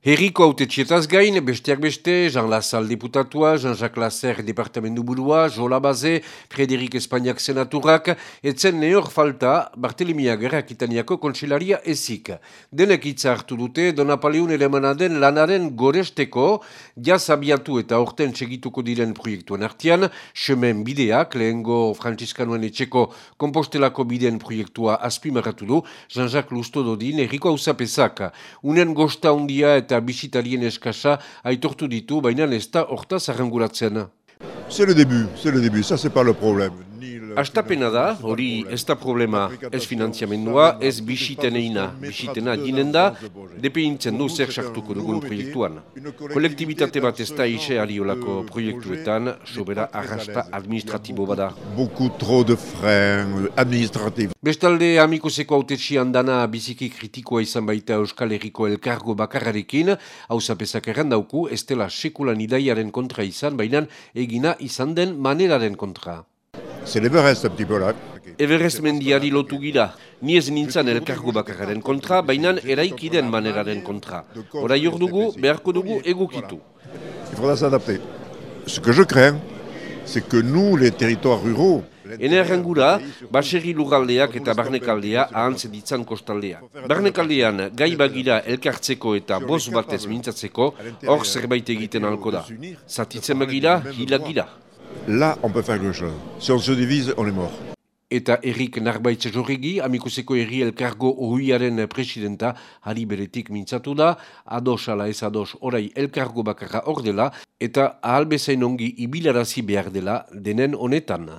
Herriko haute txietaz gain, besteak beste, Jean Lassalle deputatua, Jean-Jacques Lasser departamentu burua, Jola Baze, Frederik Espainiak senaturak, etzen neor falta Bartelimia Gerrak Itaniako kontsilaria ezik. Denek hitza hartu dute, Donapaleun elemana den lanaren goresteko, jaz abiatu eta orten segituko diren proiektuen artian, semen bideak, lehengo Franciskanuen etxeko kompostelako bideen proiektua azpimarratu du, Jean-Jacques Lustododin, Herriko hausapesak, unen gosta undia eta eta bisitarien eskasa aitortu ditu, baina ez da hortaz arranguratzen. C'est le début, c'est le début, ça c'est pas le problème. Astapena da, hori ez da problema, ez finanziamendua, ez bisiteneina. Bisitena dinen da, depeintzen du zer sartuko dugun proiektuan. Kolektibitate bat ez da ise aliolako proiektuetan, sobera arrasta administratibo bada. Beaucoup trop de freins administratifs. Bestalde, amikuseko autetxian dana biziki kritikoa izan baita Euskal Herriko elkargo bakarrarekin, hau zapezak errandauku, ez dela sekulan idaiaren kontra izan, baina egina izan den maneraren kontra. C'est l'Everest un petit peu là. Everest mendiari lotu gira. Ni ez nintzen elkargo bakararen kontra, baina eraikiden maneraren kontra. Hora jor dugu, beharko dugu egukitu. Il faudra s'adapter. Ce que je crains, c'est que nous, les territoires ruraux, Enerrangura, baserri lugaldeak eta barnekaldea ahantze ditzan kostaldea. Barnekaldean gai bagira elkartzeko eta boz batez mintzatzeko, hor zerbait egiten alko da. Zatitzen bagira, hilagira. Là, on peut faire quelque chose. Si on se divise, on est mort. Eta Erik Narbaitz Jorregi, amikuseko erri elkargo ohuiaren presidenta, hari beretik mintzatu da, ados ala ez ados orai elkargo bakarra hor dela, eta ahalbezain ongi ibilarazi behar dela denen honetan.